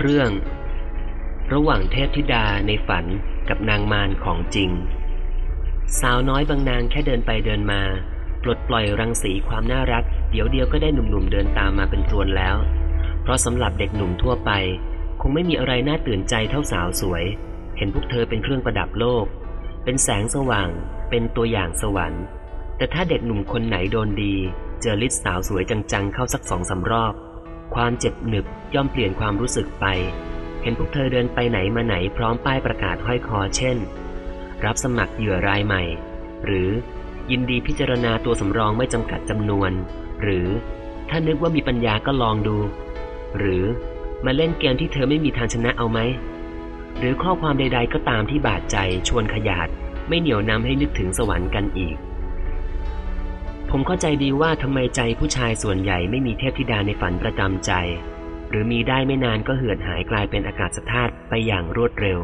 เรื่อง ระหว่างเทพธิดาในฝันกับนางมารของจริง สาวน้อยบางนางแค่เดินไปเดินมา ปลดปล่อยรังสีความน่ารัก เดี๋ยวเดียวก็ได้หนุ่มๆเดินตามมาเป็นพรวนแล้ว เพราะสำหรับเด็กหนุ่มทั่วไป คงไม่มีอะไรน่าตื่นใจเท่าสาวสวย เห็นพวกเธอเป็นเครื่องประดับโลก เป็นแสงสว่าง เป็นตัวอย่างสวรรค์ แต่ถ้าเด็กหนุ่มคนไหนโดนดี เจอลิศสาวสวยจังๆเข้าสักสองสารอบ ความเจ็บหนึบย่อมเปลี่ยนความรู้สึกไป เห็นพวกเธอเดินไปไหนมาไหนพร้อมป้ายประกาศห้อยคอเช่น รับสมัครเหยื่อรายใหม่ หรือยินดีพิจารณาตัวสำรองไม่จำกัดจำนวน หรือถ้านึกว่ามีปัญญาก็ลองดู หรือมาเล่นเกมที่เธอไม่มีทางชนะเอาไหม หรือข้อความใด ๆ ก็ตามที่บาดใจชวนขยาด ไม่เหนียวนำให้นึกถึงสวรรค์กันอีก ผมเข้าใจดีว่าทำไมใจผู้ชายส่วนใหญ่ไม่มีเทพธิดาในฝันประจำใจ หรือมีได้ไม่นานก็เหือดหายกลายเป็นอากาศธาตุไปอย่างรวดเร็ว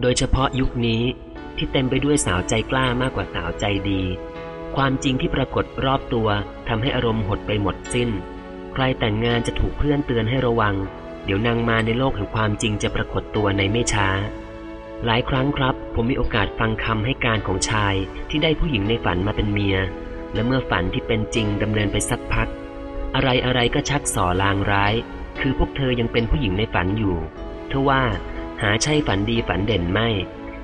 โดยเฉพาะยุคนี้ที่เต็มไปด้วยสาวใจกล้ามากกว่าสาวใจดี ความจริงที่ปรากฏรอบตัวทำให้อารมณ์หดไปหมดสิ้น ใครแต่งงานจะถูกเพื่อนเตือนให้ระวัง เดี๋ยวนางมาในโลกแห่งความจริงจะปรากฏตัวในไม่ช้า หลายครั้งครับ ผมมีโอกาสฟังคำให้การของชายที่ได้ผู้หญิงในฝันมาเป็นเมีย และเมื่อฝันที่เป็นจริงดำเนินไปสักพัก อะไรอะไรก็ชักส่อลางร้าย คือพวกเธอยังเป็นผู้หญิงในฝันอยู่ทว่าหาใช่ฝันดีฝันเด่นไม่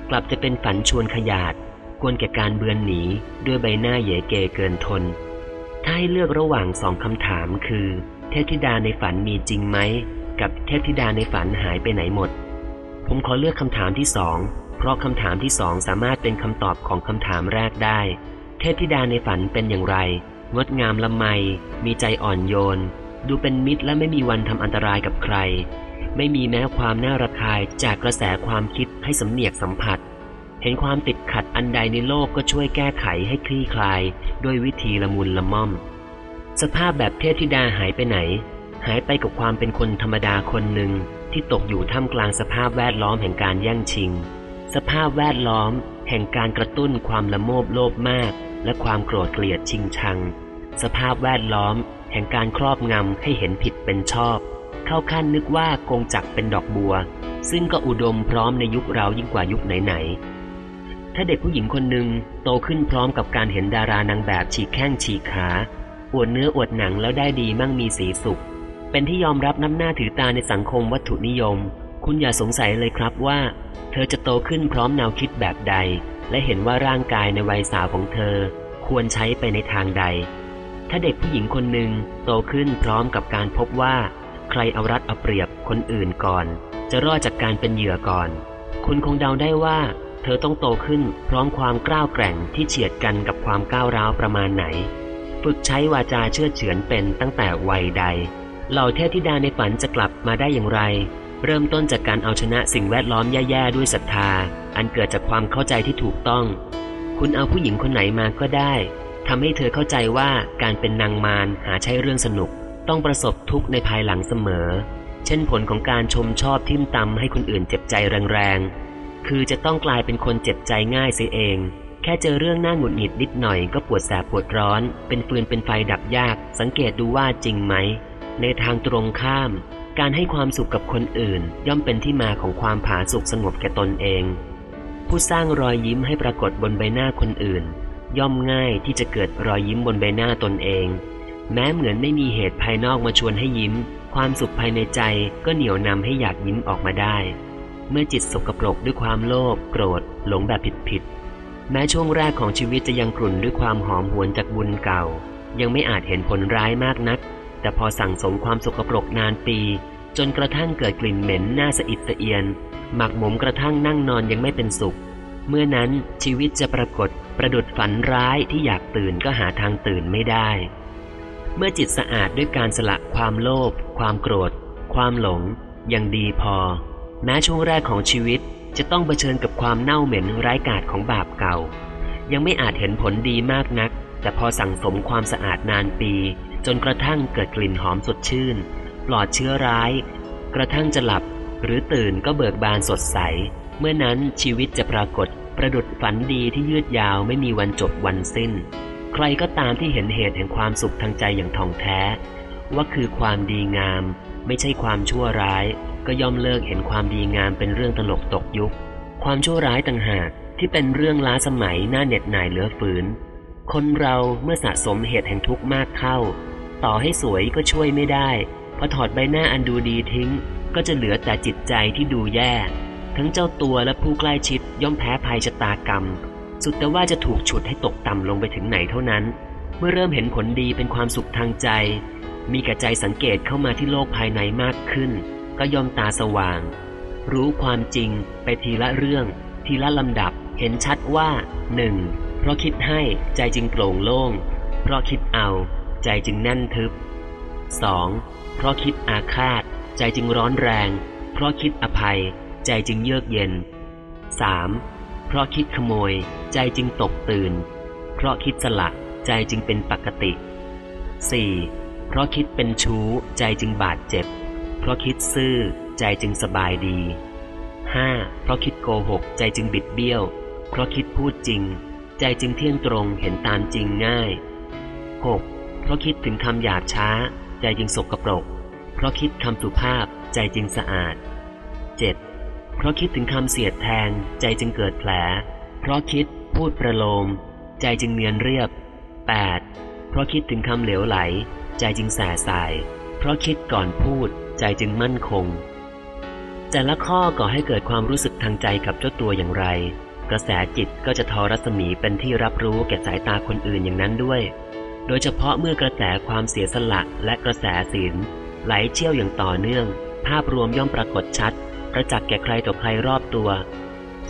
กลับจะเป็นฝันชวนขยาดควรแก่การเบือนหนีด้วยใบหน้าเหยเกเกินทน ถ้าให้เลือกระหว่างสองคำถามคือ เทพธิดาในฝันมีจริงไหม กับเทพธิดาในฝันหายไปไหนหมด ผมขอเลือกคำถามที่สองเพราะคำถามที่สองสามารถเป็นคำตอบของคำถามแรกได้ เทพธิดาในฝันเป็นอย่างไร งดงามละไม มีใจอ่อนโยน ดูเป็นมิตรและไม่มีวันทำอันตรายกับใคร ไม่มีแม้ความน่าระคายจากกระแสความคิดให้สำเนียกสัมผัส เห็นความติดขัดอันใดในโลกก็ช่วยแก้ไขให้คลี่คลาย ด้วยวิธีละมุนละม่อม สภาพแบบเทพธิดาหายไปไหน หายไปกับความเป็นคนธรรมดาคนหนึ่งที่ตกอยู่ท่ามกลางสภาพแวดล้อมแห่งการแย่งชิง สภาพแวดล้อม แห่งการกระตุ้นความละโมบโลภมาก และความโกรธเกลียดชิงชัง สภาพแวดล้อม แห่งการครอบงำให้เห็นผิดเป็นชอบ เข้าขั้นนึกว่ากงจักเป็นดอกบัว ซึ่งก็อุดมพร้อมในยุคเรายิ่งกว่ายุคไหนๆถ้าเด็กผู้หญิงคนหนึ่งโตขึ้นพร้อมกับการเห็นดารานางแบบฉีกแข้งฉีกขาอวดเนื้ออวดหนังแล้วได้ดีมั่งมีสีสุข เป็นที่ยอมรับน้ำหน้าถือตาในสังคมวัตถุนิยม คุณอย่าสงสัยเลยครับว่า เธอจะโตขึ้นพร้อมแนวคิดแบบใด และเห็นว่าร่างกายในวัยสาวของเธอ ควรใช้ไปในทางใด ถ้าเด็กผู้หญิงคนหนึ่งโตขึ้นพร้อมกับการพบว่า ใครเอารัดเอาเปรียบคนอื่นก่อน จะรอดจากการเป็นเหยื่อก่อน คุณคงเดาได้ว่า เธอต้องโตขึ้นพร้อมความกล้าวแกร่งที่เฉียดกันกับความก้าวร้าวประมาณไหน ฝึกใช้วาจาเชื่อเฉือนเป็นตั้งแต่วัยใด เหล่าเทพธิดาในฝันจะกลับมาได้อย่างไร เริ่มต้นจากการเอาชนะสิ่งแวดล้อมแย่ๆด้วยศรัทธา อันเกิดจากความเข้าใจที่ถูกต้อง คุณเอาผู้หญิงคนไหนมาก็ได้ทำให้เธอเข้าใจว่าการเป็นนางมารหาใช่เรื่องสนุก ต้องประสบทุกข์ในภายหลังเสมอ เช่นผลของการชมชอบทิมตำให้คนอื่นเจ็บใจแรงๆ คือจะต้องกลายเป็นคนเจ็บใจง่ายเสียเอง แค่เจอเรื่องน่าหงุดหงิดนิดหน่อยก็ปวดแสบปวดร้อน เป็นฟืนเป็นไฟดับยาก สังเกตดูว่าจริงไหม ในทางตรงข้าม การให้ความสุขกับคนอื่น ย่อมเป็นที่มาของความผาสุกสงบแก่ตนเอง ผู้สร้างรอยยิ้มให้ปรากฏบนใบหน้าคนอื่น ย่อมง่ายที่จะเกิดรอยยิ้มบนใบหน้าตนเอง แม้เหมือนไม่มีเหตุภายนอกมาชวนให้ยิ้ม ความสุขภายในใจก็เหนี่ยวนำให้อยากยิ้มออกมาได้ เมื่อจิตสกปรกด้วยความโลภโกรธ หลงแบบผิดๆแม้ช่วงแรกของชีวิตจะยังกลุ่นด้วยความหอมหวนจากบุญเก่า ยังไม่อาจเห็นผลร้ายมากนัก แต่พอสั่งสมความสกปรกนานปี จนกระทั่งเกิดกลิ่นเหม็นน้าสะอิดสะเอียน หมักหมมกระทั่งนั่งนอนยังไม่เป็นสุข เมื่อนั้นชีวิตจะปรากฏประดุดฝันร้ายที่อยากตื่นก็หาทางตื่นไม่ได้ เมื่อจิตสะอาดด้วยการสละความโลภความโกรธ ความหลงยังดีพอ แม้ช่วงแรกของชีวิตจะต้องเผชิญกับความเน่าเหม็นร้ายกาจของบาปเก่า ยังไม่อาจเห็นผลดีมากนัก แต่พอสั่งสมความสะอาดนานปี จนกระทั่งเกิดกลิ่นหอมสดชื่น ปลอดเชื้อร้าย กระทั่งจะหลับ หรือตื่นก็เบิกบานสดใส เมื่อนั้นชีวิตจะปรากฏประดุดฝันดีที่ยืดยาวไม่มีวันจบวันสิ้น ใครก็ตามที่เห็นเหตุแห่งความสุขทางใจอย่างท่องแท้ ว่าคือความดีงาม ไม่ใช่ความชั่วร้าย ก็ย่อมเลิกเห็นความดีงามเป็นเรื่องตลกตกยุค ความชั่วร้ายต่างหากที่เป็นเรื่องล้าสมัยน่าเหน็ดหน่ายเหลือฝืน คนเราเมื่อสะสมเหตุแห่งทุกข์มากเข้า ต่อให้สวยก็ช่วยไม่ได้ พอถอดใบหน้าอันดูดีทิ้ง ก็จะเหลือแต่จิตใจที่ดูแย่ ทั้งเจ้าตัวและผู้ใกล้ชิดย่อมแพ้ภัยชะตากรรม สุดแต่ว่าจะถูกฉุดให้ตกต่ำลงไปถึงไหนเท่านั้น เมื่อเริ่มเห็นผลดีเป็นความสุขทางใจ มีกระใจสังเกตเข้ามาที่โลกภายในมากขึ้น ก็ยอมตาสว่าง รู้ความจริงไปทีละเรื่อง ทีละลำดับเห็นชัดว่า 1. เพราะคิดให้ใจจึงโปร่งโล่ง เพราะคิดเอา ใจจึงแน่นทึบ 2. เพราะคิดอาฆาต ใจจึงร้อนแรง เพราะคิดอภัย ใจจึงเยือกเย็น 3. เพราะคิดขโมย ใจจึงตกตื่น เพราะคิดสละใจจึงเป็นปกติ 4. เพราะคิดเป็นชู้ ใจจึงบาดเจ็บ เพราะคิดซื่อ ใจจึงสบายดี 5. เพราะคิดโกหก ใจจึงบิดเบี้ยว เพราะคิดพูดจริง ใจจึงเที่ยงตรงเห็นตามจริงง่าย 6. เพราะคิดถึงคำหยาบช้า ใจจึงสกปรก เพราะคิดคำสุภาพใจจึงสะอาด 7. เพราะคิดถึงคำเสียดแทง ใจจึงเกิดแผล เพราะคิดพูดประโลม ใจจึงเนียนเรียบ 8. เพราะคิดถึงคำเหลวไหล ใจจึงแสสาย เพราะคิดก่อนพูด ใจจึงมั่นคง แต่ละข้อก่อให้เกิดความรู้สึกทางใจกับเจ้าตัวอย่างไร กระแสจิตก็จะทอรัศมีเป็นที่รับรู้แก่สายตาคนอื่นอย่างนั้นด้วย โดยเฉพาะเมื่อกระแสความเสียสละและกระแสศีลไหลเชี่ยวอย่างต่อเนื่อง ภาพรวมย่อมปรากฏชัด ประจักษ์แก่ใครต่อใครรอบตัว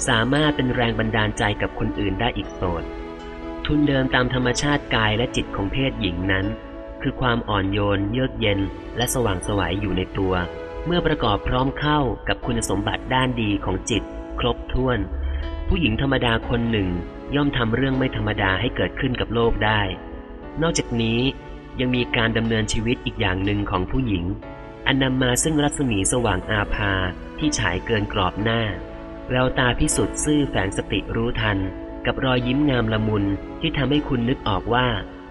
สามารถเป็นแรงบันดาลใจกับคนอื่นได้อีกโสดทุนเดิมตามธรรมชาติกายและจิตของเพศหญิงนั้น คือความอ่อนโยน เยือกเย็น และสว่างสวัยอยู่ในตัว เมื่อประกอบพร้อมเข้ากับคุณสมบัติด้านดีของจิต ครบถ้วน ผู้หญิงธรรมดาคนหนึ่ง ย่อมทำเรื่องไม่ธรรมดาให้เกิดขึ้นกับโลกได้ นอกจากนี้ยังมีการดำเนินชีวิตอีกอย่างหนึ่งของผู้หญิง อันนำมาซึ่งรัศมีสว่างอาภาที่ฉายเกินกรอบหน้าแววตาพิสุทธิ์ซื่อแฝงสติรู้ทัน กับรอยยิ้มงามละมุนที่ทำให้คุณนึกออกว่า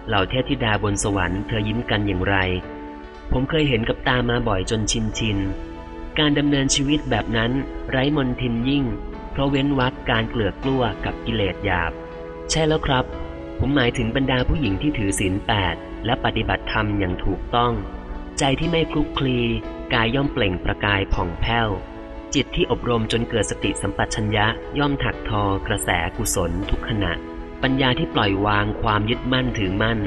เหล่าเทพธิดาบนสวรรค์เธอยิ้มกันอย่างไร ผมเคยเห็นกับตามาบ่อยจนชินชินการดำเนินชีวิตแบบนั้นไร้มนทินยิ่ง เพราะเว้นวักการเกลือกกลัวกับกิเลสหยาบ ใช่แล้วครับ ผมหมายถึงบรรดาผู้หญิงที่ถือศีลแปดและปฏิบัติธรรมอย่างถูกต้อง ใจที่ไม่คลุกคลี กายย่อมเปล่งประกายผ่องแผ้ว จิตที่อบรมจนเกิดสติสัมปชัญญะย่อมถักทอกระแสกุศลทุกขณะ ปัญญาที่ปล่อยวางความยึดมั่นถือมั่น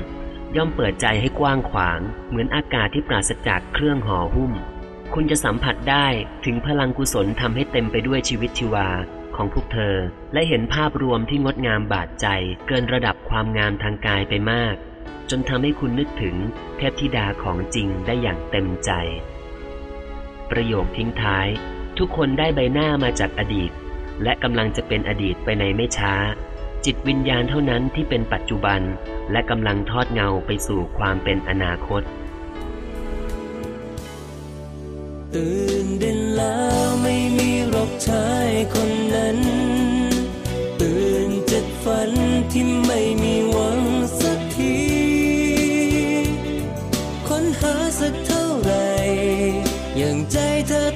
ย่อมเปิดใจให้กว้างขวาง เหมือนอากาศที่ปราศจากเครื่องห่อหุ้ม คุณจะสัมผัสได้ถึงพลังกุศลทำให้เต็มไปด้วยชีวิตชีวา ของพวกเธอ และเห็นภาพรวมที่งดงามบาดใจ เกินระดับความงามทางกายไปมาก จนทำให้คุณนึกถึงเทพธิดาของจริงได้อย่างเต็มใจ ประโยคทิ้งท้าย ทุกคนได้ใบหน้ามาจากอดีต และกำลังจะเป็นอดีตไปในไม่ช้า จิตวิญญาณเท่านั้นที่เป็นปัจจุบัน และกำลังทอดเงาไปสู่ความเป็นอนาคตตื่นเด่นแล้วไม่มี กชายคนนั้น ตื่นจากฝันที่ไม่มีหวังสักที ค้นหาสักเท่าไหร่อย่างใจเธอ